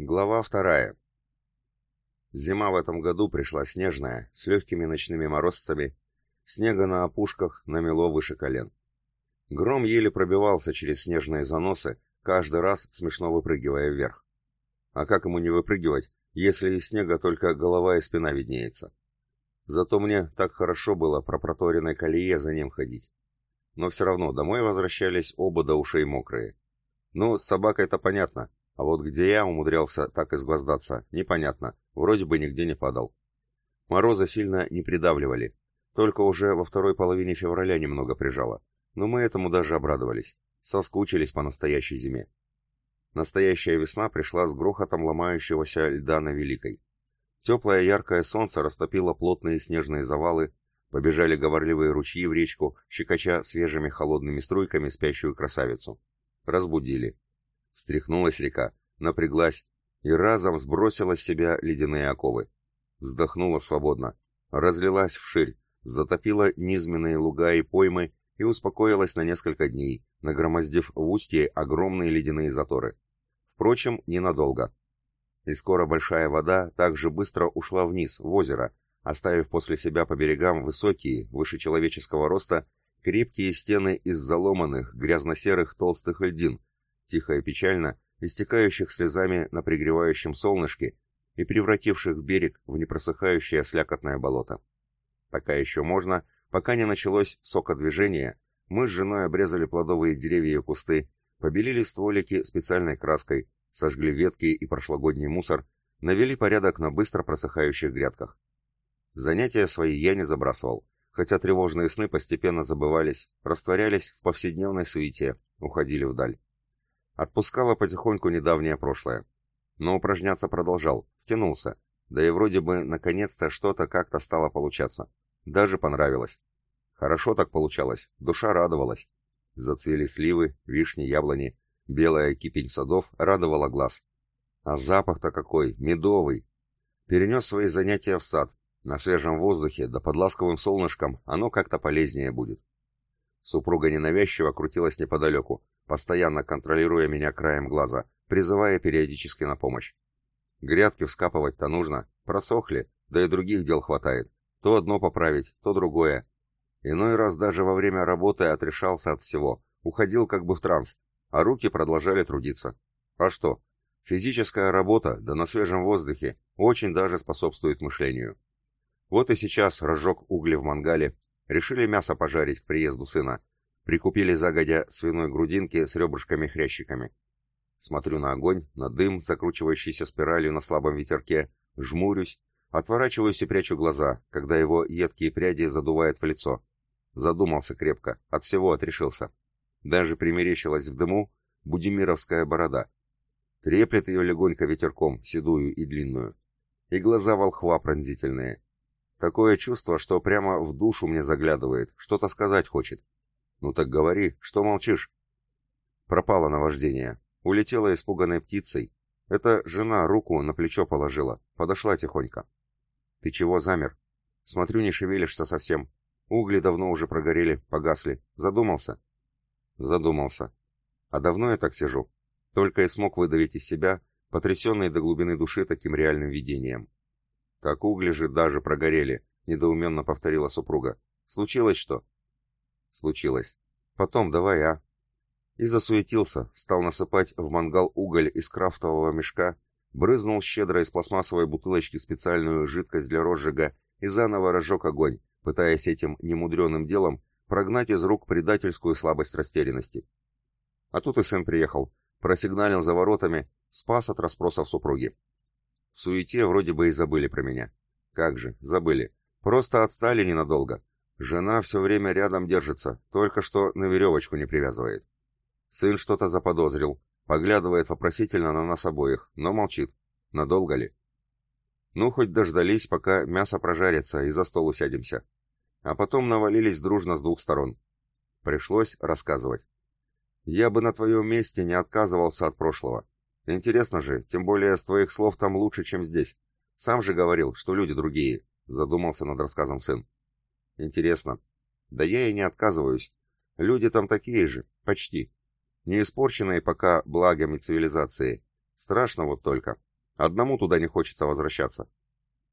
Глава вторая. Зима в этом году пришла снежная, с легкими ночными морозцами, снега на опушках намело выше колен. Гром еле пробивался через снежные заносы, каждый раз смешно выпрыгивая вверх. А как ему не выпрыгивать, если из снега только голова и спина виднеется? Зато мне так хорошо было про проторенной колее за ним ходить. Но все равно домой возвращались оба до ушей мокрые. Ну, с собакой-то понятно, а вот где я умудрялся так изгвоздаться, непонятно, вроде бы нигде не падал. Морозы сильно не придавливали, только уже во второй половине февраля немного прижало. Но мы этому даже обрадовались, соскучились по настоящей зиме. Настоящая весна пришла с грохотом ломающегося льда на Великой. Теплое яркое солнце растопило плотные снежные завалы, побежали говорливые ручьи в речку, щекоча свежими холодными струйками спящую красавицу. Разбудили. Встряхнулась река, напряглась и разом сбросила с себя ледяные оковы. Вздохнула свободно, разлилась вширь, затопила низменные луга и поймы и успокоилась на несколько дней, нагромоздив в устье огромные ледяные заторы. Впрочем, ненадолго. И скоро большая вода также быстро ушла вниз, в озеро, оставив после себя по берегам высокие, выше человеческого роста, крепкие стены из заломанных, грязно-серых толстых льдин, тихо и печально, истекающих слезами на пригревающем солнышке и превративших берег в непросыхающее слякотное болото. Пока еще можно, пока не началось сокодвижение, мы с женой обрезали плодовые деревья и кусты, побелили стволики специальной краской, сожгли ветки и прошлогодний мусор, навели порядок на быстро просыхающих грядках. Занятия свои я не забрасывал, хотя тревожные сны постепенно забывались, растворялись в повседневной суете, уходили вдаль. Отпускало потихоньку недавнее прошлое. Но упражняться продолжал, втянулся. Да и вроде бы наконец-то что-то как-то стало получаться. Даже понравилось. Хорошо так получалось, душа радовалась. Зацвели сливы, вишни, яблони. Белая кипень садов радовала глаз. А запах-то какой, медовый. Перенес свои занятия в сад. На свежем воздухе, да под ласковым солнышком оно как-то полезнее будет. Супруга ненавязчиво крутилась неподалеку, постоянно контролируя меня краем глаза, призывая периодически на помощь. Грядки вскапывать-то нужно, просохли, да и других дел хватает. То одно поправить, то другое. Иной раз даже во время работы отрешался от всего, уходил как бы в транс, а руки продолжали трудиться. А что? Физическая работа, да на свежем воздухе, очень даже способствует мышлению. Вот и сейчас разжег угли в мангале, Решили мясо пожарить к приезду сына. Прикупили загодя свиной грудинки с ребрышками-хрящиками. Смотрю на огонь, на дым, закручивающийся спиралью на слабом ветерке, жмурюсь, отворачиваюсь и прячу глаза, когда его едкие пряди задувает в лицо. Задумался крепко, от всего отрешился. Даже примерещилась в дыму будимировская борода. Треплет ее легонько ветерком, седую и длинную. И глаза волхва пронзительные. Такое чувство, что прямо в душу мне заглядывает, что-то сказать хочет. Ну так говори, что молчишь? Пропало наваждение. Улетела испуганной птицей. Это жена руку на плечо положила. Подошла тихонько. Ты чего замер? Смотрю, не шевелишься совсем. Угли давно уже прогорели, погасли. Задумался? Задумался. А давно я так сижу. Только и смог выдавить из себя, потрясенный до глубины души таким реальным видением. «Как угли же даже прогорели», — недоуменно повторила супруга. «Случилось что?» «Случилось. Потом давай, а?» И засуетился, стал насыпать в мангал уголь из крафтового мешка, брызнул щедро из пластмассовой бутылочки специальную жидкость для розжига и заново разжег огонь, пытаясь этим немудреным делом прогнать из рук предательскую слабость растерянности. А тут и сын приехал, просигналил за воротами, спас от расспросов супруги. В суете вроде бы и забыли про меня. Как же, забыли. Просто отстали ненадолго. Жена все время рядом держится, только что на веревочку не привязывает. Сын что-то заподозрил, поглядывает вопросительно на нас обоих, но молчит. Надолго ли? Ну, хоть дождались, пока мясо прожарится и за стол усядемся. А потом навалились дружно с двух сторон. Пришлось рассказывать. Я бы на твоем месте не отказывался от прошлого. Интересно же, тем более с твоих слов там лучше, чем здесь. Сам же говорил, что люди другие, задумался над рассказом сын. Интересно. Да я и не отказываюсь. Люди там такие же, почти. Не испорченные пока благами цивилизации. Страшно вот только. Одному туда не хочется возвращаться.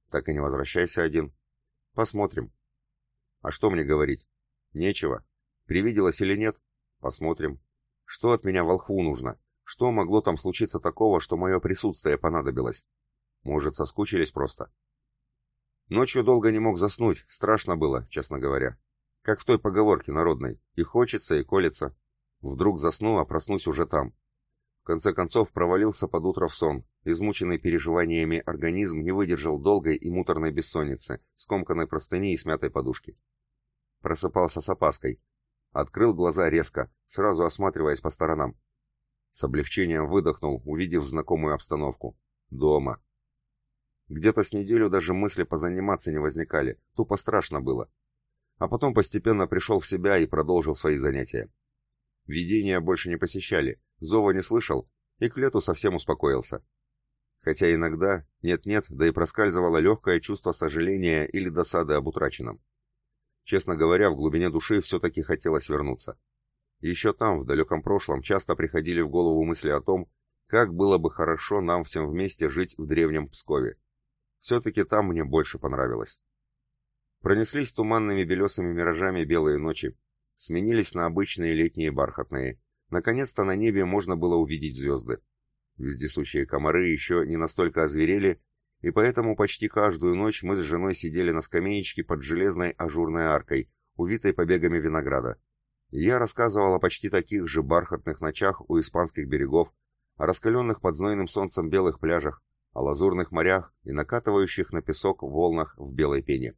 Так и не возвращайся один. Посмотрим. А что мне говорить? Нечего. Привиделось или нет? Посмотрим. Что от меня волхву нужно? Что могло там случиться такого, что мое присутствие понадобилось? Может, соскучились просто? Ночью долго не мог заснуть, страшно было, честно говоря. Как в той поговорке народной. И хочется, и колется. Вдруг засну, а проснусь уже там. В конце концов провалился под утро в сон. Измученный переживаниями организм не выдержал долгой и муторной бессонницы, скомканной простыни и смятой подушки. Просыпался с опаской. Открыл глаза резко, сразу осматриваясь по сторонам. С облегчением выдохнул, увидев знакомую обстановку. Дома. Где-то с неделю даже мысли позаниматься не возникали, тупо страшно было. А потом постепенно пришел в себя и продолжил свои занятия. Видения больше не посещали, зова не слышал, и к лету совсем успокоился. Хотя иногда, нет-нет, да и проскальзывало легкое чувство сожаления или досады об утраченном. Честно говоря, в глубине души все-таки хотелось вернуться. Еще там, в далеком прошлом, часто приходили в голову мысли о том, как было бы хорошо нам всем вместе жить в древнем Пскове. Все-таки там мне больше понравилось. Пронеслись туманными белесыми миражами белые ночи, сменились на обычные летние бархатные. Наконец-то на небе можно было увидеть звезды. Вездесущие комары еще не настолько озверели, и поэтому почти каждую ночь мы с женой сидели на скамеечке под железной ажурной аркой, увитой побегами винограда. я рассказывал о почти таких же бархатных ночах у испанских берегов, о раскаленных под знойным солнцем белых пляжах, о лазурных морях и накатывающих на песок волнах в белой пене.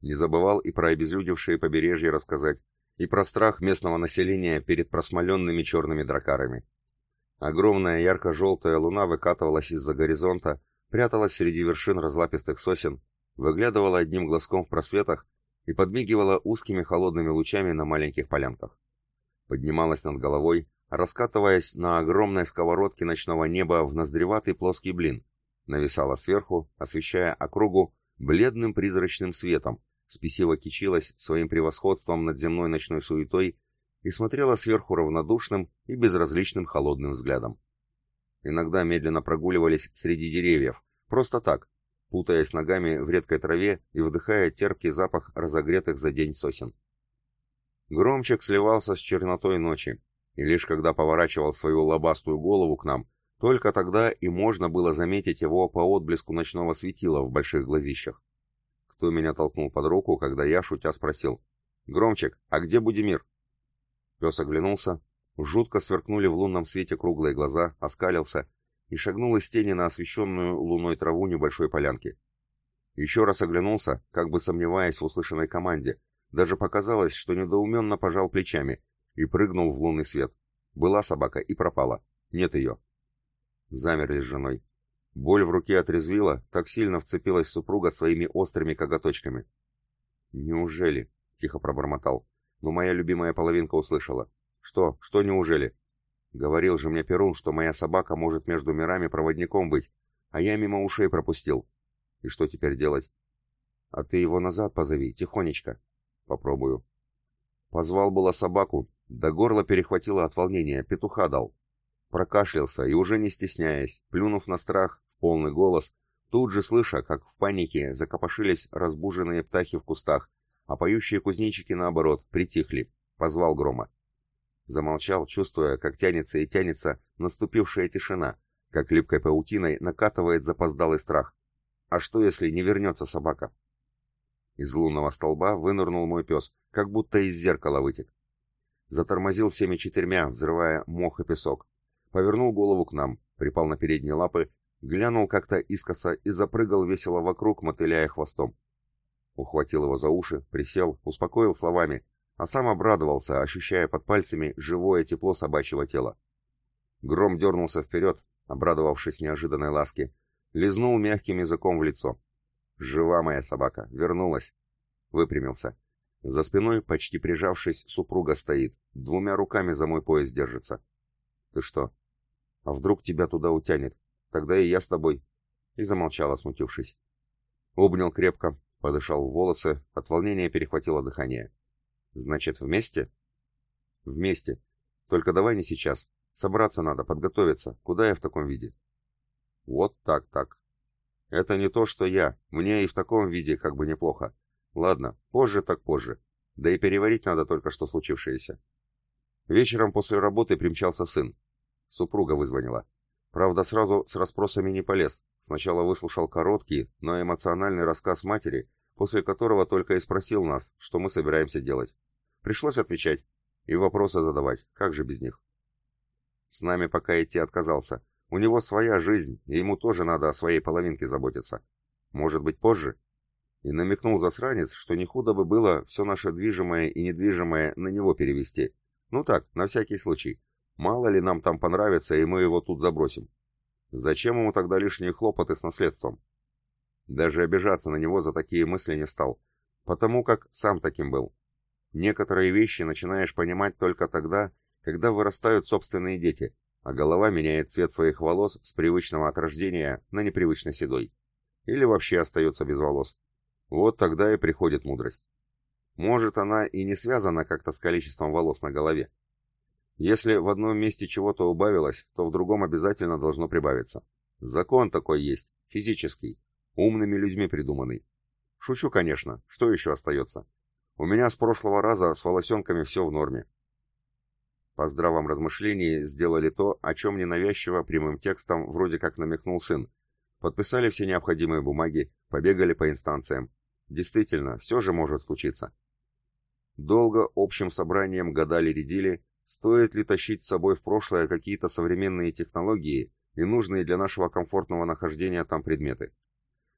Не забывал и про обезлюдевшие побережья рассказать, и про страх местного населения перед просмоленными черными дракарами. Огромная ярко-желтая луна выкатывалась из-за горизонта, пряталась среди вершин разлапистых сосен, выглядывала одним глазком в просветах и подмигивала узкими холодными лучами на маленьких полянках. Поднималась над головой, раскатываясь на огромной сковородке ночного неба в ноздреватый плоский блин, нависала сверху, освещая округу бледным призрачным светом, спесиво кичилась своим превосходством над земной ночной суетой и смотрела сверху равнодушным и безразличным холодным взглядом. Иногда медленно прогуливались среди деревьев, просто так, путаясь ногами в редкой траве и вдыхая терпкий запах разогретых за день сосен. Громчик сливался с чернотой ночи, и лишь когда поворачивал свою лобастую голову к нам, только тогда и можно было заметить его по отблеску ночного светила в больших глазищах кто меня толкнул под руку, когда я, шутя, спросил. «Громчик, а где Будимир?» Пес оглянулся, жутко сверкнули в лунном свете круглые глаза, оскалился и шагнул из тени на освещенную луной траву небольшой полянки. Еще раз оглянулся, как бы сомневаясь в услышанной команде, даже показалось, что недоуменно пожал плечами и прыгнул в лунный свет. Была собака и пропала. Нет ее. Замерли с женой. Боль в руке отрезвила, так сильно вцепилась супруга своими острыми коготочками. «Неужели?» — тихо пробормотал. Но моя любимая половинка услышала. «Что? Что неужели?» Говорил же мне Перун, что моя собака может между мирами проводником быть, а я мимо ушей пропустил. И что теперь делать? А ты его назад позови, тихонечко. Попробую. Позвал было собаку, да горло перехватило от волнения, петуха дал. Прокашлялся и уже не стесняясь, плюнув на страх в полный голос, тут же слыша, как в панике закопошились разбуженные птахи в кустах, а поющие кузнечики, наоборот, притихли, позвал грома. Замолчал, чувствуя, как тянется и тянется наступившая тишина, как липкой паутиной накатывает запоздалый страх. А что, если не вернется собака? Из лунного столба вынырнул мой пес, как будто из зеркала вытек. Затормозил всеми четырьмя, взрывая мох и песок. Повернул голову к нам, припал на передние лапы, глянул как-то искоса и запрыгал весело вокруг, мотыляя хвостом. Ухватил его за уши, присел, успокоил словами, а сам обрадовался, ощущая под пальцами живое тепло собачьего тела. Гром дернулся вперед, обрадовавшись неожиданной ласке, лизнул мягким языком в лицо. «Жива моя собака, вернулась!» Выпрямился. За спиной, почти прижавшись, супруга стоит, двумя руками за мой пояс держится. «Ты что, а вдруг тебя туда утянет? Тогда и я с тобой. И замолчала, смутившись. Обнял крепко, подышал в волосы, от волнения перехватило дыхание. Значит, вместе? Вместе. Только давай не сейчас. Собраться надо, подготовиться. Куда я в таком виде? Вот так-так. Это не то, что я. Мне и в таком виде как бы неплохо. Ладно, позже так позже. Да и переварить надо только что случившееся. Вечером после работы примчался сын. Супруга вызвонила. Правда, сразу с расспросами не полез. Сначала выслушал короткий, но эмоциональный рассказ матери, после которого только и спросил нас, что мы собираемся делать. Пришлось отвечать и вопросы задавать, как же без них. С нами пока идти отказался. У него своя жизнь, и ему тоже надо о своей половинке заботиться. Может быть, позже? И намекнул засранец, что не худо бы было все наше движимое и недвижимое на него перевести. Ну так, на всякий случай. Мало ли нам там понравится, и мы его тут забросим. Зачем ему тогда лишние хлопоты с наследством? Даже обижаться на него за такие мысли не стал, потому как сам таким был. Некоторые вещи начинаешь понимать только тогда, когда вырастают собственные дети, а голова меняет цвет своих волос с привычного от рождения на непривычно седой. Или вообще остается без волос. Вот тогда и приходит мудрость. Может, она и не связана как-то с количеством волос на голове. Если в одном месте чего-то убавилось, то в другом обязательно должно прибавиться. Закон такой есть, физический, умными людьми придуманный. Шучу, конечно, что еще остается? У меня с прошлого раза с волосенками все в норме. По здравом размышлении сделали то, о чем ненавязчиво прямым текстом вроде как намекнул сын. Подписали все необходимые бумаги, побегали по инстанциям. Действительно, все же может случиться. Долго общим собранием гадали-редили, стоит ли тащить с собой в прошлое какие-то современные технологии и нужные для нашего комфортного нахождения там предметы.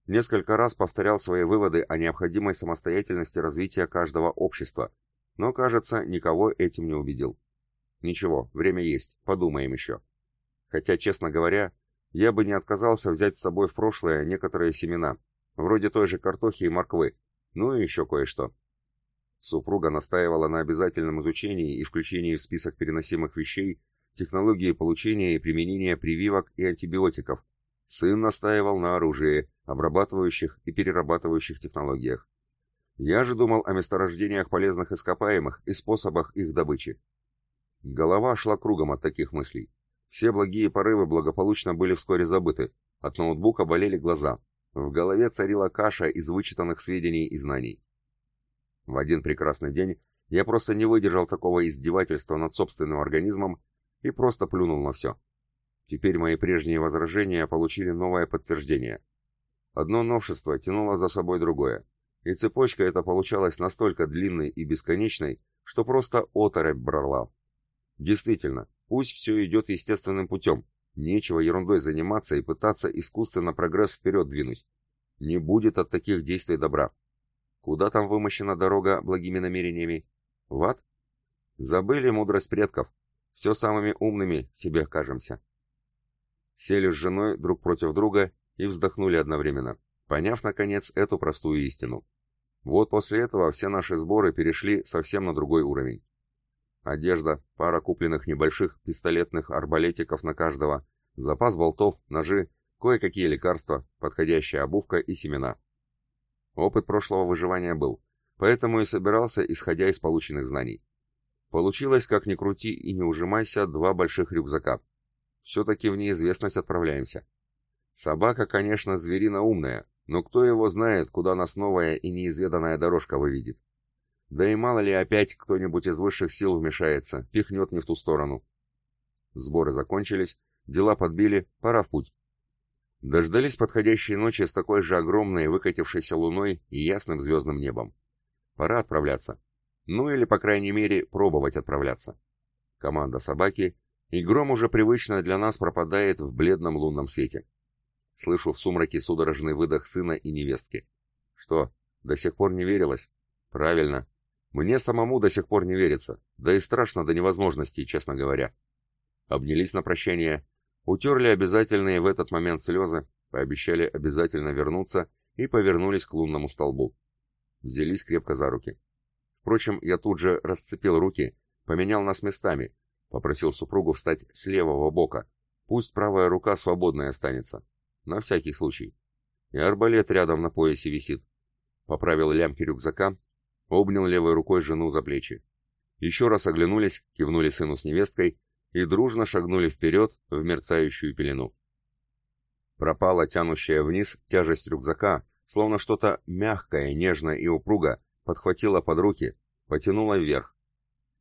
Несколько раз повторял свои выводы о необходимой самостоятельности развития каждого общества, но, кажется, никого этим не убедил. Ничего, время есть, подумаем еще. Хотя, честно говоря, я бы не отказался взять с собой в прошлое некоторые семена, вроде той же картохи и морквы, ну и еще кое-что. Супруга настаивала на обязательном изучении и включении в список переносимых вещей технологии получения и применения прививок и антибиотиков. Сын настаивал на оружии, обрабатывающих и перерабатывающих технологиях. Я же думал о месторождениях полезных ископаемых и способах их добычи. Голова шла кругом от таких мыслей. Все благие порывы благополучно были вскоре забыты. От ноутбука болели глаза. В голове царила каша из вычитанных сведений и знаний. В один прекрасный день я просто не выдержал такого издевательства над собственным организмом и просто плюнул на все. Теперь мои прежние возражения получили новое подтверждение. Одно новшество тянуло за собой другое, и цепочка эта получалась настолько длинной и бесконечной, что просто оторопь брала. Действительно, пусть все идет естественным путем. Нечего ерундой заниматься и пытаться искусственно прогресс вперед двинуть. Не будет от таких действий добра. Куда там вымощена дорога благими намерениями? В ад? Забыли мудрость предков. Все самыми умными себе кажемся. Сели с женой друг против друга и вздохнули одновременно, поняв, наконец, эту простую истину. Вот после этого все наши сборы перешли совсем на другой уровень. Одежда, пара купленных небольших пистолетных арбалетиков на каждого, запас болтов, ножи, кое-какие лекарства, подходящая обувка и семена. Опыт прошлого выживания был, поэтому и собирался, исходя из полученных знаний. Получилось, как ни крути и не ужимайся, два больших рюкзака. Все-таки в неизвестность отправляемся. Собака, конечно, зверина умная, но кто его знает, куда нас новая и неизведанная дорожка выведет. Да и мало ли опять кто-нибудь из высших сил вмешается, пихнет не в ту сторону. Сборы закончились, дела подбили, пора в путь. Дождались подходящей ночи с такой же огромной выкатившейся луной и ясным звездным небом. Пора отправляться. Ну или, по крайней мере, пробовать отправляться. Команда собаки, и гром уже привычно для нас пропадает в бледном лунном свете. Слышу в сумраке судорожный выдох сына и невестки. Что, до сих пор не верилось? Правильно, мне самому до сих пор не верится, да и страшно до невозможности, честно говоря. Обнялись на прощание, утерли обязательные в этот момент слезы, пообещали обязательно вернуться и повернулись к лунному столбу. Взялись крепко за руки. Впрочем, я тут же расцепил руки, поменял нас местами, попросил супругу встать с левого бока, пусть правая рука свободной останется, на всякий случай. И арбалет рядом на поясе висит. Поправил лямки рюкзака, обнял левой рукой жену за плечи. Еще раз оглянулись, кивнули сыну с невесткой и дружно шагнули вперед в мерцающую пелену. Пропала тянущая вниз тяжесть рюкзака, словно что-то мягкое, нежное и упруго подхватило под руки, потянуло вверх.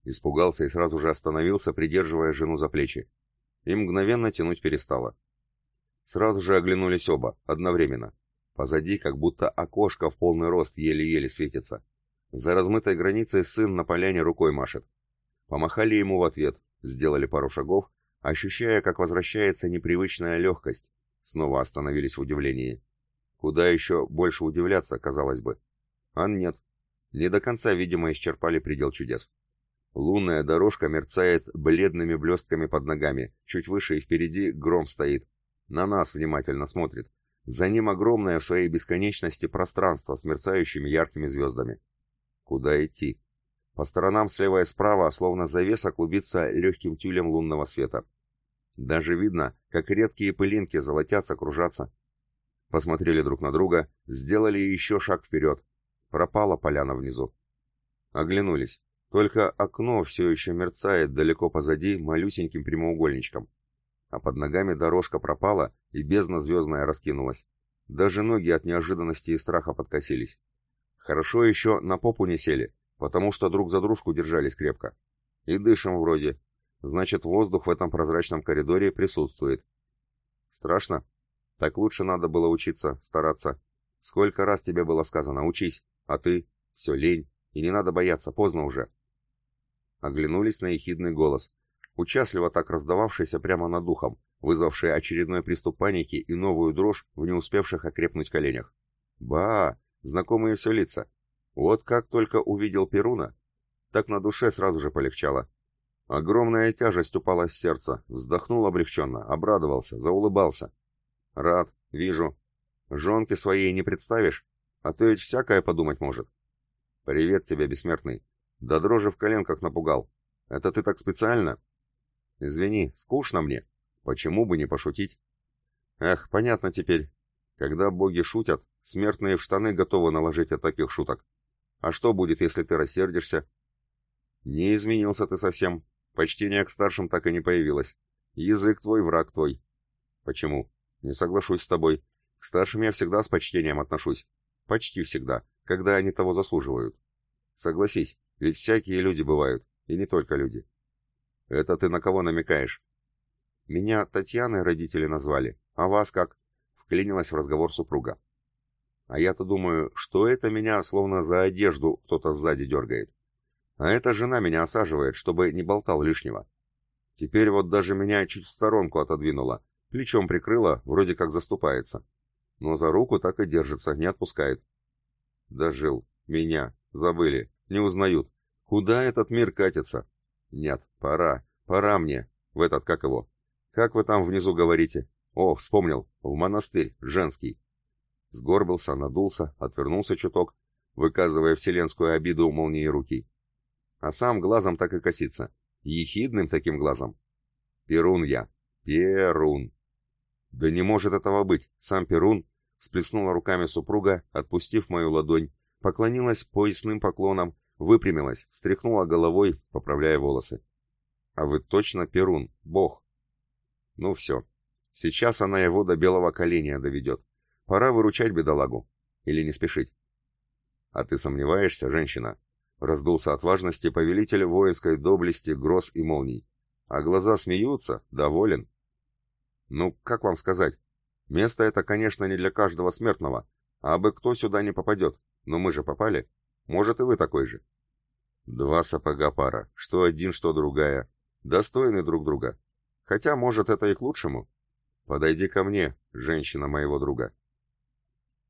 Испугался и сразу же остановился, придерживая жену за плечи. И мгновенно тянуть перестало. Сразу же оглянулись оба, одновременно. Позади как будто окошко в полный рост еле-еле светится. За размытой границей сын на поляне рукой машет. Помахали ему в ответ, сделали пару шагов, ощущая, как возвращается непривычная легкость. Снова остановились в удивлении. Куда еще больше удивляться, казалось бы. А нет. Не до конца, видимо, исчерпали предел чудес. Лунная дорожка мерцает бледными блестками под ногами. Чуть выше и впереди гром стоит. На нас внимательно смотрит. За ним огромное в своей бесконечности пространство с мерцающими яркими звездами. Куда идти? По сторонам слева и справа, словно завеса, клубится легким тюлем лунного света. Даже видно, как редкие пылинки золотятся, кружатся. Посмотрели друг на друга, сделали еще шаг вперед. Пропала поляна внизу. Оглянулись. Только окно все еще мерцает далеко позади малюсеньким прямоугольничком. А под ногами дорожка пропала, и бездна звездная раскинулась. Даже ноги от неожиданности и страха подкосились. Хорошо еще на попу не сели, потому что друг за дружку держались крепко. И дышим вроде. Значит, воздух в этом прозрачном коридоре присутствует. Страшно? Так лучше надо было учиться, стараться. Сколько раз тебе было сказано, учись, а ты... Все, лень, и не надо бояться, поздно уже. Оглянулись на ехидный голос, участливо так раздававшийся прямо над духом, вызвавший очередной приступ паники и новую дрожь в не успевших окрепнуть коленях. Ба, знакомые все лица. Вот как только увидел Перуна, так на душе сразу же полегчало. Огромная тяжесть упала с сердца, вздохнул облегченно, обрадовался, заулыбался. Рад, вижу. Жонки своей не представишь, а то ведь всякое подумать может. Привет тебе, бессмертный. Да дрожи в коленках напугал. Это ты так специально? Извини, скучно мне. Почему бы не пошутить? Эх, понятно теперь. Когда боги шутят, смертные в штаны готовы наложить от таких шуток. А что будет, если ты рассердишься? Не изменился ты совсем. Почтение к старшим так и не появилось. Язык твой, враг твой. Почему? Не соглашусь с тобой. К старшим я всегда с почтением отношусь. Почти всегда, когда они того заслуживают. Согласись, ведь всякие люди бывают, и не только люди. Это ты на кого намекаешь? Меня Татьяной родители назвали, а вас как? Вклинилась в разговор супруга. А я-то думаю, что это меня словно за одежду кто-то сзади дергает. А эта жена меня осаживает, чтобы не болтал лишнего. Теперь вот даже меня чуть в сторонку отодвинула, плечом прикрыла, вроде как заступается. Но за руку так и держится, не отпускает. Дожил. Меня. Забыли. Не узнают. Куда этот мир катится? Нет, пора. Пора мне. В этот, как его? Как вы там внизу говорите? О, вспомнил. В монастырь. Женский. Сгорбился, надулся, отвернулся чуток, выказывая вселенскую обиду молнии руки. А сам глазом так и косится. Ехидным таким глазом. Перун я. Перун. Да не может этого быть. Сам Перун сплеснула руками супруга, отпустив мою ладонь, поклонилась поясным поклоном, выпрямилась, встряхнула головой, поправляя волосы. «А вы точно Перун, бог!» «Ну все. Сейчас она его до белого коленя доведет. Пора выручать бедолагу. Или не спешить?» «А ты сомневаешься, женщина?» Раздулся от важности повелитель воинской доблести, гроз и молний. А глаза смеются, доволен. «Ну, как вам сказать? Место это, конечно, не для каждого смертного, а бы кто сюда не попадет. Но мы же попали. Может, и вы такой же. Два сапога пара, что один, что другая. Достойны друг друга. Хотя, может, это и к лучшему. Подойди ко мне, женщина моего друга.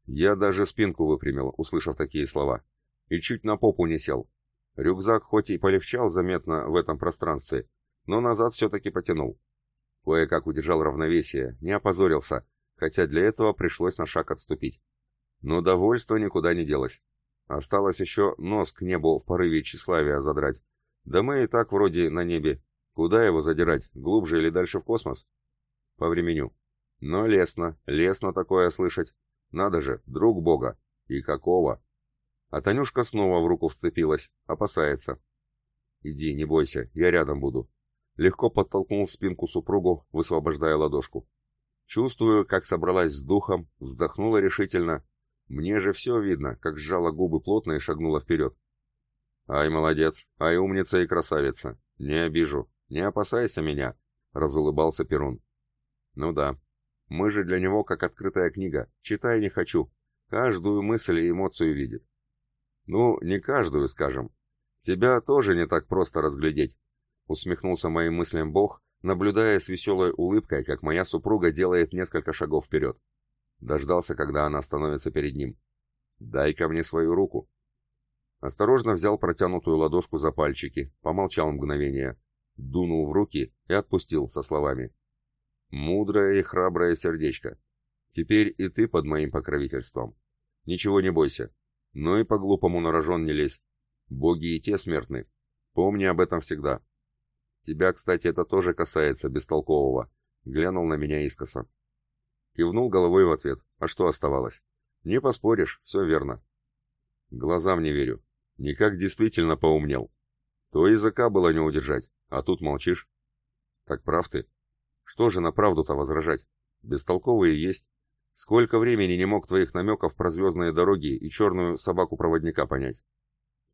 Я даже спинку выпрямил, услышав такие слова. И чуть на попу не сел. Рюкзак хоть и полегчал заметно в этом пространстве, но назад все-таки потянул. Кое-как удержал равновесие, не опозорился, хотя для этого пришлось на шаг отступить. Но довольство никуда не делось. Осталось еще нос к небу в порыве тщеславия задрать. Да мы и так вроде на небе. Куда его задирать, глубже или дальше в космос? По времени. Но лестно, лестно такое слышать. Надо же, друг Бога. И какого? А Танюшка снова в руку вцепилась, опасается. Иди, не бойся, я рядом буду. Легко подтолкнул в спинку супругу, высвобождая ладошку. Чувствую, как собралась с духом, вздохнула решительно. Мне же все видно, как сжала губы плотно и шагнула вперед. «Ай, молодец! Ай, умница и красавица! Не обижу! Не опасайся меня!» — разулыбался Перун. «Ну да. Мы же для него как открытая книга. Читай не хочу. Каждую мысль и эмоцию видит. Ну, не каждую, скажем. Тебя тоже не так просто разглядеть», — усмехнулся моим мыслям Бог, наблюдая с веселой улыбкой, как моя супруга делает несколько шагов вперед. Дождался, когда она становится перед ним. дай ко мне свою руку». Осторожно взял протянутую ладошку за пальчики, помолчал мгновение, дунул в руки и отпустил со словами. «Мудрое и храброе сердечко. Теперь и ты под моим покровительством. Ничего не бойся. Но и по-глупому на рожон не лезь. Боги и те смертны. Помни об этом всегда. Тебя, кстати, это тоже касается, бестолкового. Глянул на меня искоса. Кивнул головой в ответ. А что оставалось? Не поспоришь, все верно. Глазам не верю. Никак действительно поумнел. То языка было не удержать, а тут молчишь. Так прав ты. Что же на правду-то возражать? Бестолковые есть. Сколько времени не мог твоих намеков про звездные дороги и черную собаку-проводника понять?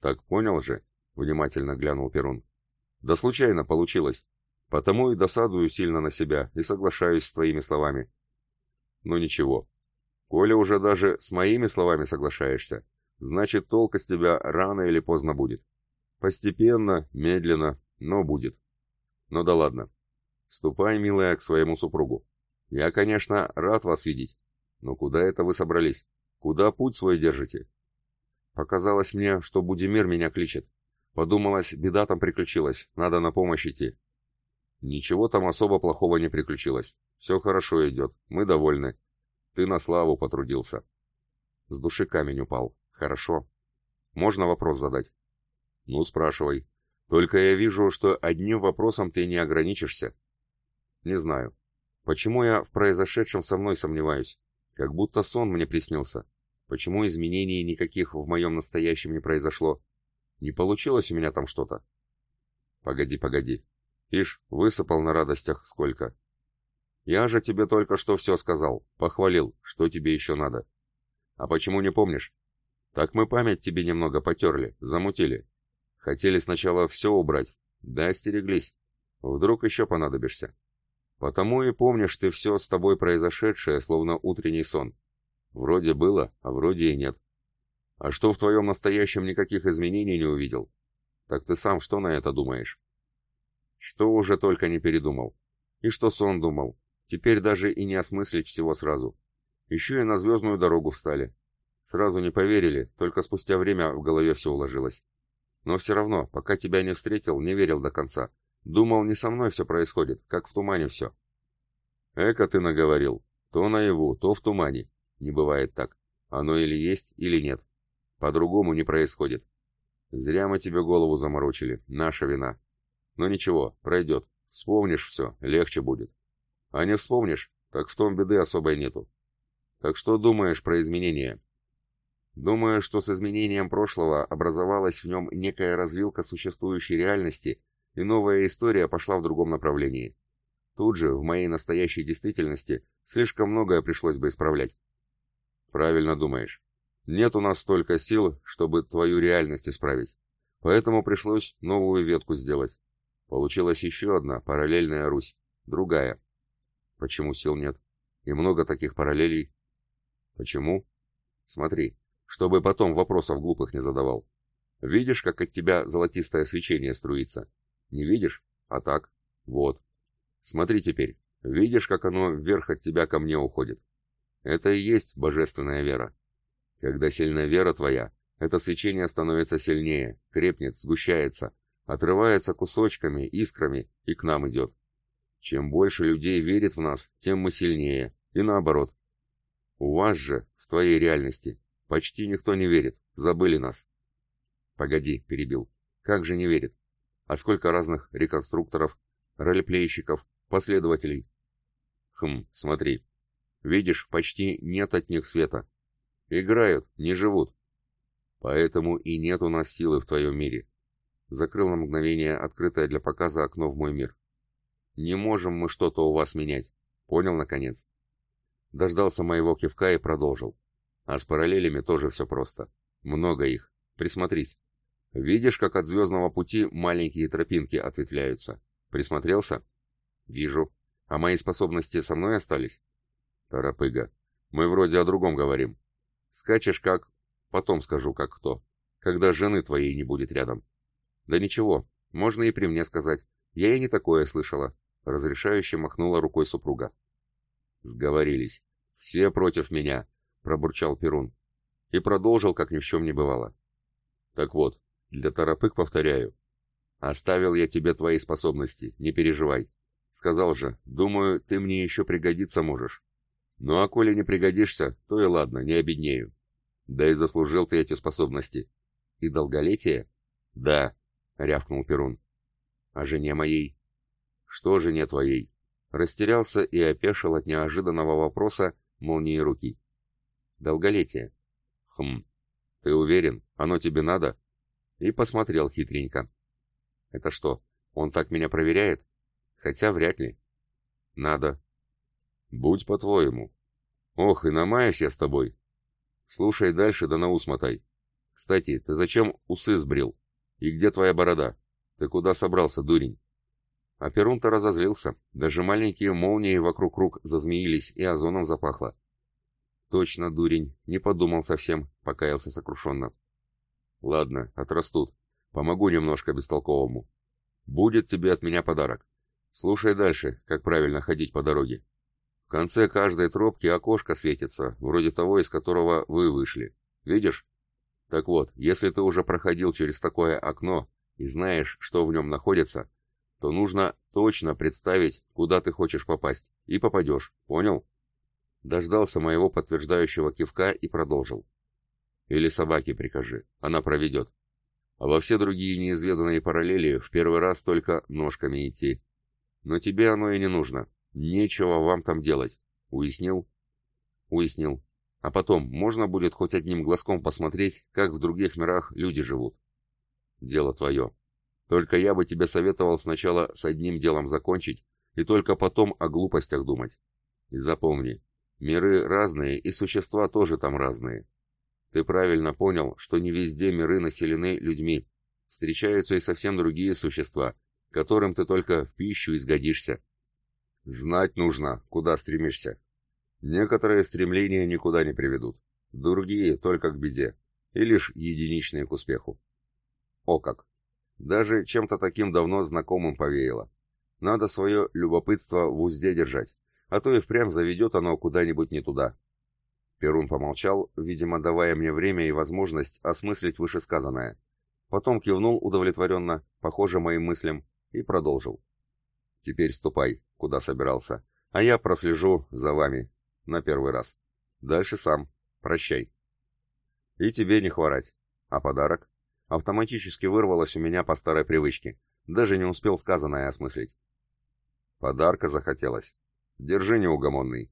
Так понял же, внимательно глянул Перун. Да случайно получилось. Потому и досадую сильно на себя и соглашаюсь с твоими словами. Ну ничего. Коля уже даже с моими словами соглашаешься, значит толк с тебя рано или поздно будет. Постепенно, медленно, но будет. Ну да ладно. Ступай, милая, к своему супругу. Я, конечно, рад вас видеть. Но куда это вы собрались? Куда путь свой держите? Показалось мне, что Будимир меня кличет. Подумалось, беда там приключилась, надо на помощь идти. Ничего там особо плохого не приключилось. Все хорошо идет, мы довольны. Ты на славу потрудился. С души камень упал. Хорошо. Можно вопрос задать? Ну, спрашивай. Только я вижу, что одним вопросом ты не ограничишься. Не знаю. Почему я в произошедшем со мной сомневаюсь? Как будто сон мне приснился. Почему изменений никаких в моем настоящем не произошло? Не получилось у меня там что-то? Погоди, погоди. Ишь, высыпал на радостях сколько. Я же тебе только что все сказал, похвалил, что тебе еще надо. А почему не помнишь? Так мы память тебе немного потерли, замутили. Хотели сначала все убрать, да остереглись. Вдруг еще понадобишься. Потому и помнишь ты все с тобой произошедшее, словно утренний сон. Вроде было, а вроде и нет. А что в твоем настоящем никаких изменений не увидел? Так ты сам что на это думаешь? Что уже только не передумал. И что сон думал. Теперь даже и не осмыслить всего сразу. Еще и на звездную дорогу встали. Сразу не поверили, только спустя время в голове все уложилось. Но все равно, пока тебя не встретил, не верил до конца. Думал, не со мной все происходит, как в тумане все. Эко ты наговорил. То наяву, то в тумане. Не бывает так. Оно или есть, или нет. По-другому не происходит. Зря мы тебе голову заморочили, наша вина. Но ничего, пройдет. Вспомнишь все, легче будет. А не вспомнишь, так в том беды особой нету. Так что думаешь про изменения? Думаю, что с изменением прошлого образовалась в нем некая развилка существующей реальности, и новая история пошла в другом направлении. Тут же, в моей настоящей действительности, слишком многое пришлось бы исправлять. Правильно думаешь. Нет у нас столько сил, чтобы твою реальность исправить. Поэтому пришлось новую ветку сделать. Получилась еще одна параллельная Русь. Другая. Почему сил нет? И много таких параллелей. Почему? Смотри, чтобы потом вопросов глупых не задавал. Видишь, как от тебя золотистое свечение струится? Не видишь? А так? Вот. Смотри теперь. Видишь, как оно вверх от тебя ко мне уходит? Это и есть божественная вера. Когда сильна вера твоя, это свечение становится сильнее, крепнет, сгущается, отрывается кусочками, искрами и к нам идет. Чем больше людей верит в нас, тем мы сильнее, и наоборот. У вас же, в твоей реальности, почти никто не верит, забыли нас. Погоди, перебил. Как же не верит? А сколько разных реконструкторов, ролеплейщиков, последователей? Хм, смотри. Видишь, почти нет от них света. Играют, не живут. Поэтому и нет у нас силы в твоем мире. Закрыл на мгновение открытое для показа окно в мой мир. Не можем мы что-то у вас менять. Понял, наконец? Дождался моего кивка и продолжил. А с параллелями тоже все просто. Много их. Присмотрись. Видишь, как от звездного пути маленькие тропинки ответвляются? Присмотрелся? Вижу. А мои способности со мной остались? Торопыга. Мы вроде о другом говорим. Скачешь как... Потом скажу, как кто. Когда жены твоей не будет рядом. Да ничего, можно и при мне сказать. Я и не такое слышала. Разрешающе махнула рукой супруга. Сговорились. Все против меня, пробурчал Перун. И продолжил, как ни в чем не бывало. Так вот, для торопык повторяю. Оставил я тебе твои способности, не переживай. Сказал же, думаю, ты мне еще пригодиться можешь. Ну а коли не пригодишься, то и ладно, не обеднею. Да и заслужил ты эти способности. И долголетие? Да, рявкнул Перун. А жене моей? Что жене твоей? Растерялся и опешил от неожиданного вопроса молнии руки. Долголетие. Хм, ты уверен, оно тебе надо? И посмотрел хитренько. Это что, он так меня проверяет? Хотя вряд ли. Надо. Будь по-твоему. Ох, и намаюсь я с тобой. Слушай дальше, да на ус мотай. Кстати, ты зачем усы сбрил? И где твоя борода? Ты куда собрался, дурень? А Перун-то разозлился. Даже маленькие молнии вокруг рук зазмеились, и озоном запахло. Точно, дурень, не подумал совсем, покаялся сокрушенно. Ладно, отрастут. Помогу немножко бестолковому. Будет тебе от меня подарок. Слушай дальше, как правильно ходить по дороге. В конце каждой тропки окошко светится, вроде того, из которого вы вышли. Видишь? Так вот, если ты уже проходил через такое окно и знаешь, что в нем находится, то нужно точно представить, куда ты хочешь попасть, и попадешь, понял? Дождался моего подтверждающего кивка и продолжил. Или собаке прикажи, она проведет. А во все другие неизведанные параллели в первый раз только ножками идти. Но тебе оно и не нужно. Нечего вам там делать. Уяснил? Уяснил. А потом, можно будет хоть одним глазком посмотреть, как в других мирах люди живут. Дело твое. Только я бы тебе советовал сначала с одним делом закончить, и только потом о глупостях думать. И запомни, миры разные, и существа тоже там разные. Ты правильно понял, что не везде миры населены людьми. Встречаются и совсем другие существа, которым ты только в пищу изгодишься. Знать нужно, куда стремишься. Некоторые стремления никуда не приведут, другие только к беде, и лишь единичные к успеху. О как! Даже чем-то таким давно знакомым повеяло. Надо свое любопытство в узде держать, а то и впрямь заведет оно куда-нибудь не туда. Перун помолчал, видимо, давая мне время и возможность осмыслить вышесказанное. Потом кивнул удовлетворенно, похоже моим мыслям, и продолжил. «Теперь ступай, куда собирался, а я прослежу за вами на первый раз. Дальше сам. Прощай». «И тебе не хворать. А подарок?» Автоматически вырвалось у меня по старой привычке. Даже не успел сказанное осмыслить. Подарка захотелось. Держи, неугомонный.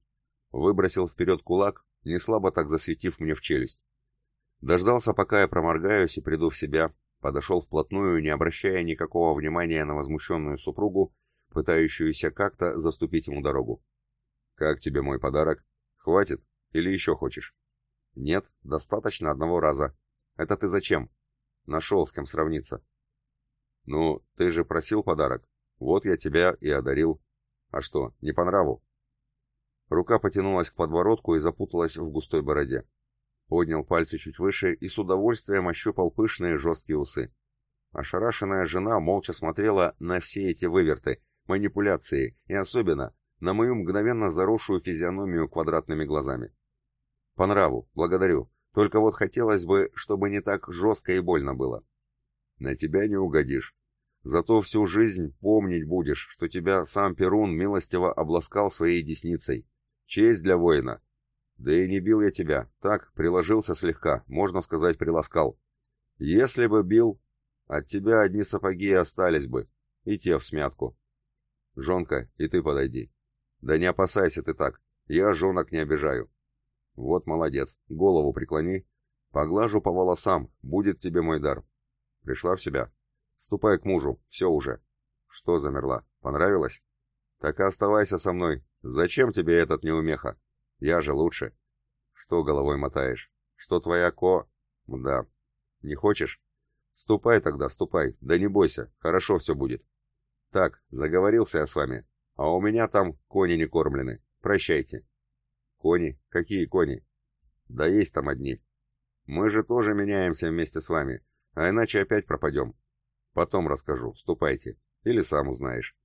Выбросил вперед кулак, не слабо так засветив мне в челюсть. Дождался, пока я проморгаюсь и приду в себя, подошел вплотную, не обращая никакого внимания на возмущенную супругу, пытающуюся как-то заступить ему дорогу. «Как тебе мой подарок? Хватит? Или еще хочешь?» «Нет, достаточно одного раза. Это ты зачем?» «Нашел, с кем сравниться». «Ну, ты же просил подарок. Вот я тебя и одарил. А что, не по нраву?» Рука потянулась к подбородку и запуталась в густой бороде поднял пальцы чуть выше и с удовольствием ощупал пышные жесткие усы. Ошарашенная жена молча смотрела на все эти выверты, манипуляции и особенно на мою мгновенно заросшую физиономию квадратными глазами. «По нраву, благодарю. Только вот хотелось бы, чтобы не так жестко и больно было». «На тебя не угодишь. Зато всю жизнь помнить будешь, что тебя сам Перун милостиво обласкал своей десницей. Честь для воина. Да и не бил я тебя, так, приложился слегка, можно сказать, приласкал. Если бы бил, от тебя одни сапоги остались бы, и те в смятку. Жонка, и ты подойди. Да не опасайся ты так, я жонок не обижаю. Вот молодец, голову преклони. Поглажу по волосам, будет тебе мой дар. Пришла в себя. Ступай к мужу, все уже. Что замерла, понравилось? Так и оставайся со мной. Зачем тебе этот неумеха? Я же лучше. Что головой мотаешь? Что твоя ко... Да. Не хочешь? Ступай тогда, ступай. Да не бойся, хорошо все будет. Так, заговорился я с вами. А у меня там кони не кормлены. Прощайте. Кони? Какие кони? Да есть там одни. Мы же тоже меняемся вместе с вами, а иначе опять пропадем. Потом расскажу, ступайте. Или сам узнаешь.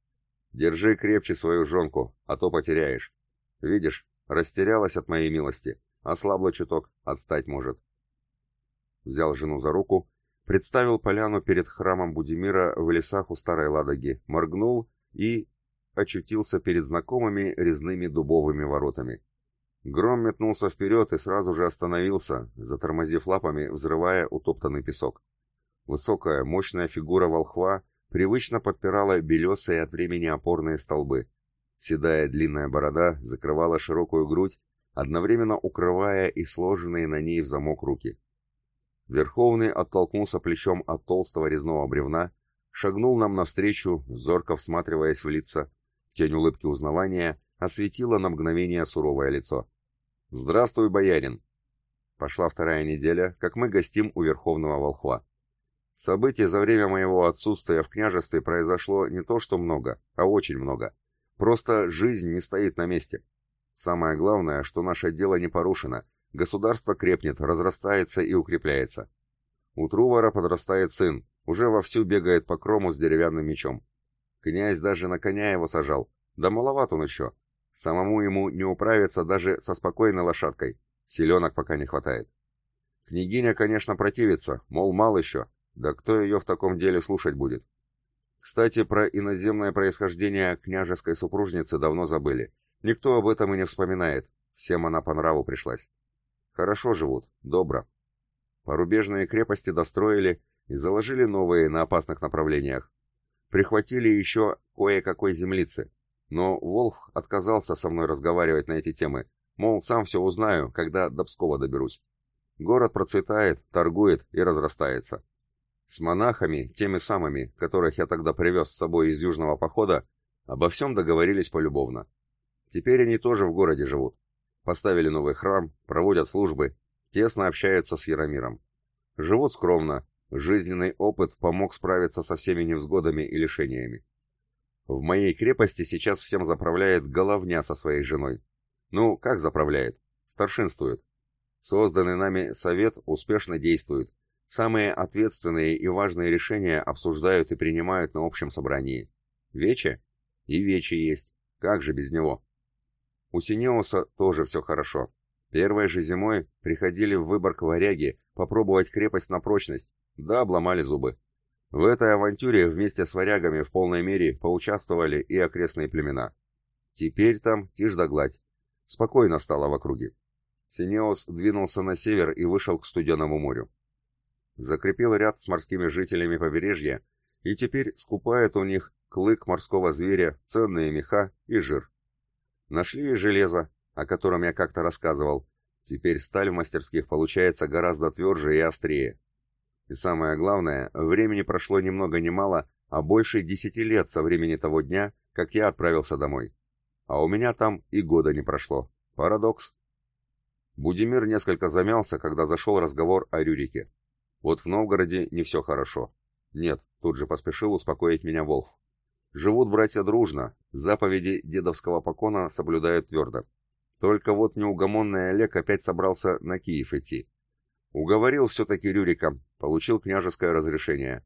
Держи крепче свою жонку, а то потеряешь. Видишь, растерялась от моей милости. Ослабла чуток, отстать может. Взял жену за руку, представил поляну перед храмом Будимира в лесах у Старой Ладоги, моргнул и очутился перед знакомыми резными дубовыми воротами. Гром метнулся вперед и сразу же остановился, затормозив лапами, взрывая утоптанный песок. Высокая, мощная фигура волхва привычно подпирала белесые от времени опорные столбы. Седая длинная борода закрывала широкую грудь, одновременно укрывая и сложенные на ней в замок руки. Верховный оттолкнулся плечом от толстого резного бревна, шагнул нам навстречу, зорко всматриваясь в лица. Тень улыбки узнавания осветила на мгновение суровое лицо. «Здравствуй, боярин!» Пошла вторая неделя, как мы гостим у Верховного Волхва. Событий за время моего отсутствия в княжестве произошло не то что много, а очень много. Просто жизнь не стоит на месте. Самое главное, что наше дело не порушено. Государство крепнет, разрастается и укрепляется. У Трувара подрастает сын, уже вовсю бегает по крому с деревянным мечом. Князь даже на коня его сажал. Да маловат он еще. Самому ему не управиться даже со спокойной лошадкой. Селенок пока не хватает. Княгиня, конечно, противится, мол, мал еще, да кто ее в таком деле слушать будет? Кстати, про иноземное происхождение княжеской супружницы давно забыли. Никто об этом и не вспоминает. Всем она по нраву пришлась. Хорошо живут, добро. Порубежные крепости достроили и заложили новые на опасных направлениях. Прихватили еще кое-какой землицы. Но Волх отказался со мной разговаривать на эти темы. Мол, сам все узнаю, когда до Пскова доберусь. Город процветает, торгует и разрастается. С монахами, теми самыми, которых я тогда привез с собой из южного похода, обо всем договорились полюбовно. Теперь они тоже в городе живут. Поставили новый храм, проводят службы, тесно общаются с Яромиром. Живут скромно, жизненный опыт помог справиться со всеми невзгодами и лишениями. В моей крепости сейчас всем заправляет головня со своей женой. Ну, как заправляет? Старшинствует. Созданный нами совет успешно действует, Самые ответственные и важные решения обсуждают и принимают на общем собрании. Вече? И Вече есть. Как же без него? У Синеуса тоже все хорошо. Первой же зимой приходили в Выборг варяги попробовать крепость на прочность, да обломали зубы. В этой авантюре вместе с варягами в полной мере поучаствовали и окрестные племена. Теперь там тишь да гладь. Спокойно стало в округе. Синеус двинулся на север и вышел к Студенному морю закрепил ряд с морскими жителями побережья и теперь скупает у них клык морского зверя, ценные меха и жир. Нашли и железо, о котором я как-то рассказывал. Теперь сталь в мастерских получается гораздо тверже и острее. И самое главное, времени прошло ни много ни мало, а больше десяти лет со времени того дня, как я отправился домой. А у меня там и года не прошло. Парадокс. Будимир несколько замялся, когда зашел разговор о Рюрике. Вот в Новгороде не все хорошо. Нет, тут же поспешил успокоить меня Волф. Живут братья дружно, заповеди дедовского покона соблюдают твердо. Только вот неугомонный Олег опять собрался на Киев идти. Уговорил все-таки Рюрика, получил княжеское разрешение.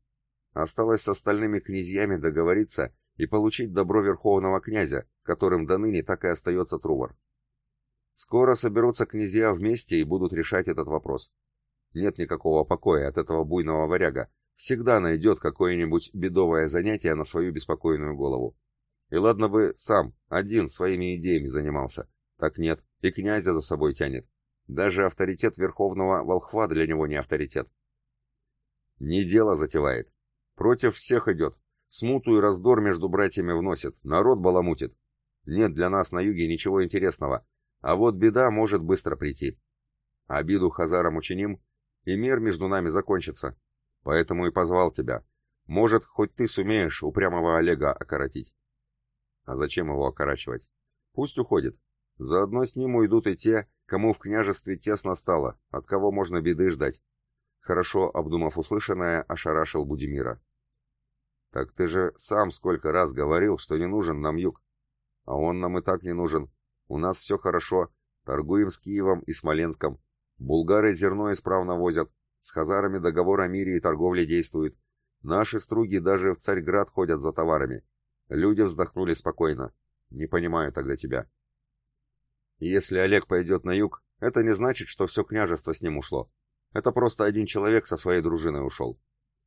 Осталось с остальными князьями договориться и получить добро верховного князя, которым до ныне так и остается Трувор. Скоро соберутся князья вместе и будут решать этот вопрос. Нет никакого покоя от этого буйного варяга. Всегда найдет какое-нибудь бедовое занятие на свою беспокойную голову. И ладно бы сам, один, своими идеями занимался. Так нет, и князя за собой тянет. Даже авторитет верховного волхва для него не авторитет. Не дело затевает. Против всех идет. Смуту и раздор между братьями вносит, народ баламутит. Нет для нас на юге ничего интересного, а вот беда может быстро прийти. Обиду хазарам учиним, и мир между нами закончится. Поэтому и позвал тебя. Может, хоть ты сумеешь упрямого Олега окоротить. А зачем его окорачивать? Пусть уходит. Заодно с ним уйдут и те, кому в княжестве тесно стало, от кого можно беды ждать. Хорошо обдумав услышанное, ошарашил Будимира. «Так ты же сам сколько раз говорил, что не нужен нам юг. А он нам и так не нужен. У нас все хорошо, торгуем с Киевом и Смоленском. Булгары зерно исправно возят, с хазарами договор о мире и торговле действует. Наши струги даже в Царьград ходят за товарами. Люди вздохнули спокойно. Не понимаю тогда тебя. Если Олег пойдет на юг, это не значит, что все княжество с ним ушло. Это просто один человек со своей дружиной ушел.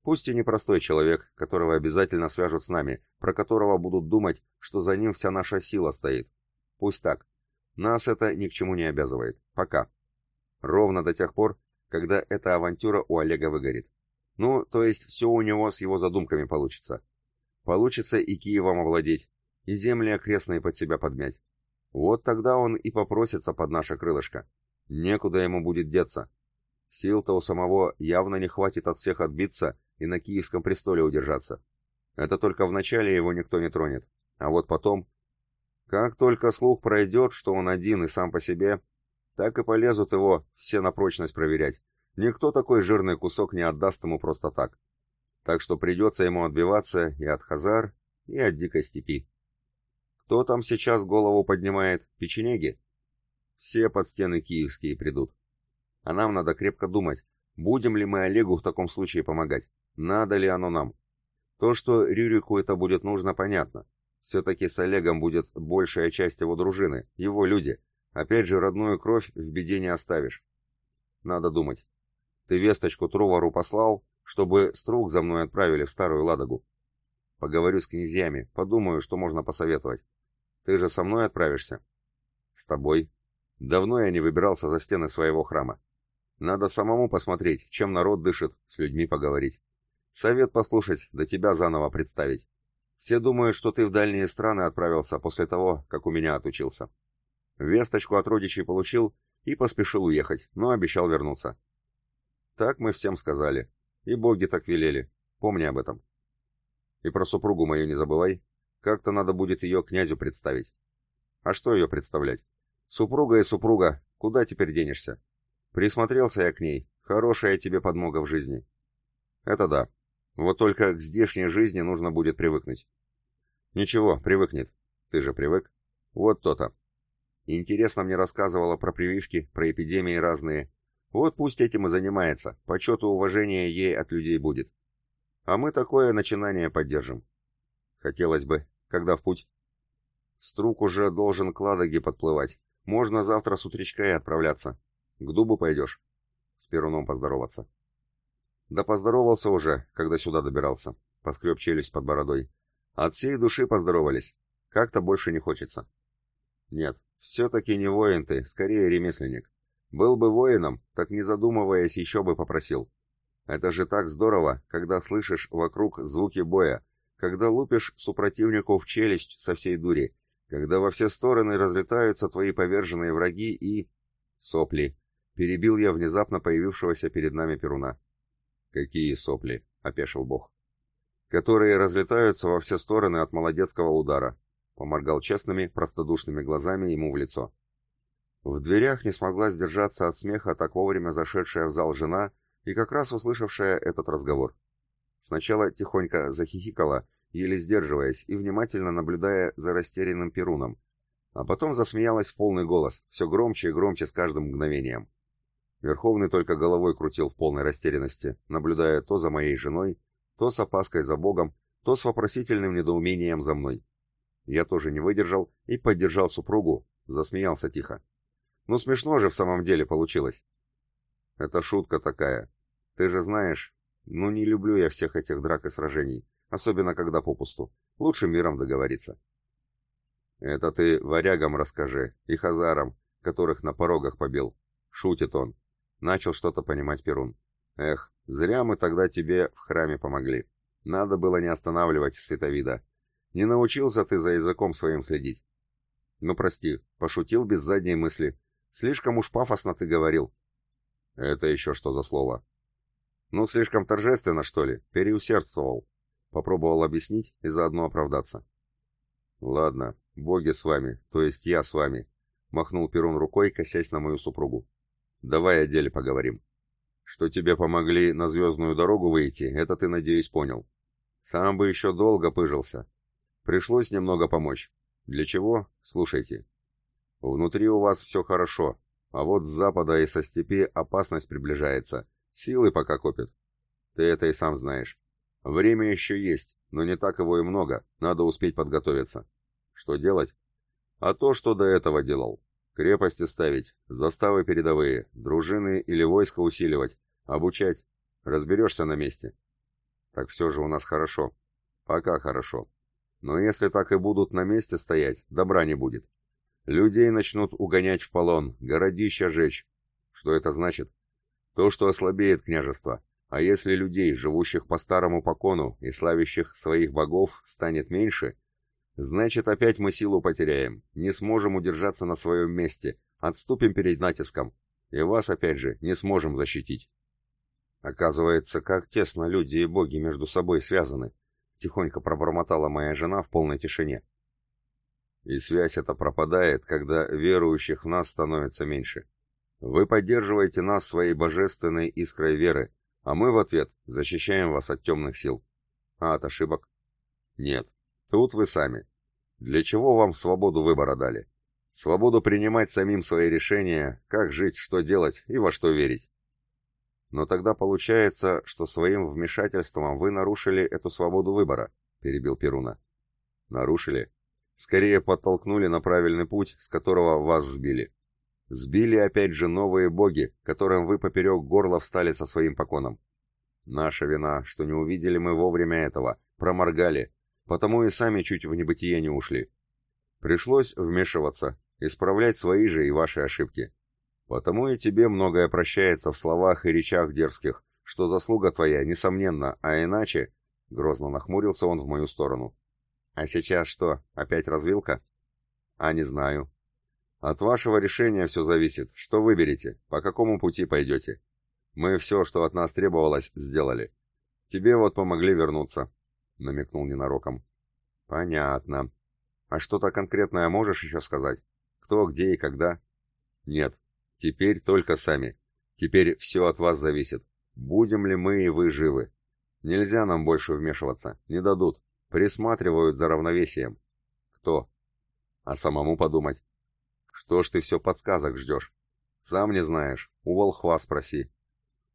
Пусть и непростой человек, которого обязательно свяжут с нами, про которого будут думать, что за ним вся наша сила стоит. Пусть так. Нас это ни к чему не обязывает. Пока. Ровно до тех пор, когда эта авантюра у Олега выгорит. Ну, то есть все у него с его задумками получится. Получится и Киевом овладеть, и земли окрестные под себя подмять. Вот тогда он и попросится под наше крылышко. Некуда ему будет деться. Сил-то у самого явно не хватит от всех отбиться и на киевском престоле удержаться. Это только вначале его никто не тронет. А вот потом... Как только слух пройдет, что он один и сам по себе, так и полезут его все на прочность проверять. Никто такой жирный кусок не отдаст ему просто так. Так что придется ему отбиваться и от Хазар, и от Дикой Степи. Кто там сейчас голову поднимает? Печенеги? Все под стены киевские придут. А нам надо крепко думать, будем ли мы Олегу в таком случае помогать, надо ли оно нам. То, что Рюрику это будет нужно, понятно. Все-таки с Олегом будет большая часть его дружины, его люди. Опять же, родную кровь в беде не оставишь. Надо думать. Ты весточку Трувару послал, чтобы струк за мной отправили в Старую Ладогу. Поговорю с князьями, подумаю, что можно посоветовать. Ты же со мной отправишься? С тобой. Давно я не выбирался за стены своего храма. Надо самому посмотреть, чем народ дышит, с людьми поговорить. Совет послушать, да тебя заново представить. Все думают, что ты в дальние страны отправился после того, как у меня отучился. Весточку от родичей получил и поспешил уехать, но обещал вернуться. Так мы всем сказали. И боги так велели. Помни об этом. И про супругу мою не забывай. Как-то надо будет ее князю представить. А что ее представлять? Супруга и супруга, куда теперь денешься? Присмотрелся я к ней, хорошая тебе подмога в жизни. Это да. Вот только к здешней жизни нужно будет привыкнуть. Ничего, привыкнет. Ты же привык. Вот то-то. Интересно мне рассказывала про прививки, про эпидемии разные. Вот пусть этим и занимается, почет и уважение ей от людей будет. А мы такое начинание поддержим. Хотелось бы. Когда в путь? Струк уже должен к Ладоге подплывать. Можно завтра с утречка и отправляться. К дубу пойдешь? С Перуном поздороваться. Да поздоровался уже, когда сюда добирался. Поскреб челюсть под бородой. От всей души поздоровались. Как-то больше не хочется. Нет, все-таки не воин ты, скорее ремесленник. Был бы воином, так не задумываясь еще бы попросил. Это же так здорово, когда слышишь вокруг звуки боя, когда лупишь супротивнику в челюсть со всей дури, когда во все стороны разлетаются твои поверженные враги и... Сопли. Перебил я внезапно появившегося перед нами Перуна. «Какие сопли?» — опешил бог. «Которые разлетаются во все стороны от молодецкого удара», — поморгал честными, простодушными глазами ему в лицо. В дверях не смогла сдержаться от смеха так вовремя зашедшая в зал жена и как раз услышавшая этот разговор. Сначала тихонько захихикала, еле сдерживаясь и внимательно наблюдая за растерянным Перуном, а потом засмеялась в полный голос, все громче и громче с каждым мгновением. Верховный только головой крутил в полной растерянности, наблюдая то за моей женой, то с опаской за Богом, то с вопросительным недоумением за мной. Я тоже не выдержал и поддержал супругу, засмеялся тихо. Ну смешно же в самом деле получилось. Это шутка такая. Ты же знаешь, ну не люблю я всех этих драк и сражений, особенно когда попусту. Лучше миром договориться. Это ты варягам расскажи и хазарам, которых на порогах побил. Шутит он. Начал что-то понимать Перун. Эх, зря мы тогда тебе в храме помогли. Надо было не останавливать Световида. Не научился ты за языком своим следить. Ну прости, пошутил без задней мысли. Слишком уж пафосно ты говорил. Это еще что за слово? Ну, слишком торжественно, что ли? Переусердствовал. Попробовал объяснить и заодно оправдаться. Ладно, боги с вами, то есть я с вами. — махнул Перун рукой, косясь на мою супругу. «Давай о деле поговорим. Что тебе помогли на звездную дорогу выйти, это ты, надеюсь, понял. Сам бы еще долго пыжился. Пришлось немного помочь. Для чего? Слушайте. Внутри у вас все хорошо, а вот с запада и со степи опасность приближается. Силы пока копят. Ты это и сам знаешь. Время еще есть, но не так его и много, надо успеть подготовиться. Что делать? А то, что до этого делал. Крепости ставить, заставы передовые, дружины или войска усиливать, обучать. Разберешься на месте. Так все же у нас хорошо. Пока хорошо. Но если так и будут на месте стоять, добра не будет. Людей начнут угонять в полон, городища жечь. Что это значит? То, что ослабеет княжество. А если людей, живущих по старому покону и славящих своих богов, станет меньше, значит опять мы силу потеряем, не сможем удержаться на своем месте, отступим перед натиском, и вас опять же не сможем защитить. Оказывается, как тесно люди и боги между собой связаны, тихонько пробормотала моя жена в полной тишине. И связь эта пропадает, когда верующих в нас становится меньше. Вы поддерживаете нас своей божественной искрой веры, а мы в ответ защищаем вас от темных сил. А от ошибок? Нет. Тут вы сами. Для чего вам свободу выбора дали? Свободу принимать самим свои решения, как жить, что делать и во что верить. Но тогда получается, что своим вмешательством вы нарушили эту свободу выбора, перебил Перуна. Нарушили? Скорее подтолкнули на правильный путь, с которого вас сбили. Сбили опять же новые боги, которым вы поперек горла встали со своим поконом. Наша вина, что не увидели мы вовремя этого, проморгали, потому и сами чуть в небытие не ушли. Пришлось вмешиваться, исправлять свои же и ваши ошибки. Потому и тебе многое прощается в словах и речах дерзких, что заслуга твоя, несомненно, а иначе...» Грозно нахмурился он в мою сторону. «А сейчас что, опять развилка?» «А не знаю. От вашего решения все зависит. Что выберете, по какому пути пойдете. Мы все, что от нас требовалось, сделали. Тебе вот помогли вернуться», — намекнул ненароком. «Понятно. А что-то конкретное можешь еще сказать? Кто, где и когда?» «Нет, Теперь только сами. Теперь все от вас зависит. Будем ли мы и вы живы? Нельзя нам больше вмешиваться. Не дадут. Присматривают за равновесием. Кто? А самому подумать. Что ж ты все подсказок ждешь? Сам не знаешь. У волхва спроси.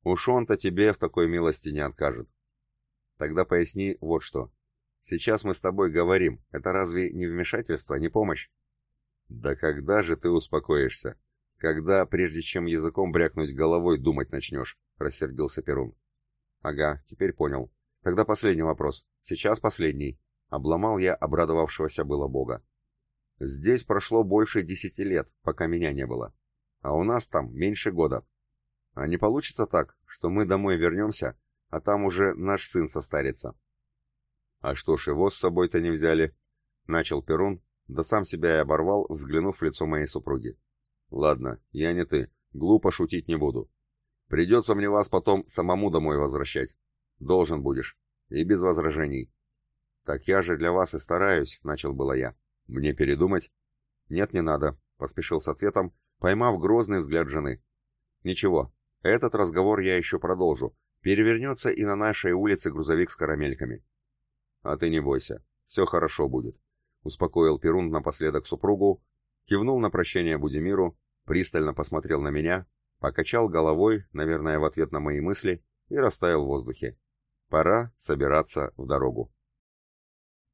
Уж он-то тебе в такой милости не откажет. Тогда поясни вот что. Сейчас мы с тобой говорим. Это разве не вмешательство, не помощь? Да когда же ты успокоишься? «Когда, прежде чем языком брякнуть головой, думать начнешь?» — рассердился Перун. «Ага, теперь понял. Тогда последний вопрос. Сейчас последний». Обломал я обрадовавшегося было бога. «Здесь прошло больше десяти лет, пока меня не было. А у нас там меньше года. А не получится так, что мы домой вернемся, а там уже наш сын состарится?» «А что ж, его с собой-то не взяли?» — начал Перун, да сам себя и оборвал, взглянув в лицо моей супруги. Ладно, я не ты. Глупо шутить не буду. Придется мне вас потом самому домой возвращать. Должен будешь. И без возражений. Так я же для вас и стараюсь, начал было я. Мне передумать? Нет, не надо, поспешил с ответом, поймав грозный взгляд жены. Ничего, этот разговор я еще продолжу. Перевернется и на нашей улице грузовик с карамельками. А ты не бойся, все хорошо будет. Успокоил Перун напоследок супругу, кивнул на прощение Будимиру пристально посмотрел на меня, покачал головой, наверное, в ответ на мои мысли, и растаял в воздухе. Пора собираться в дорогу.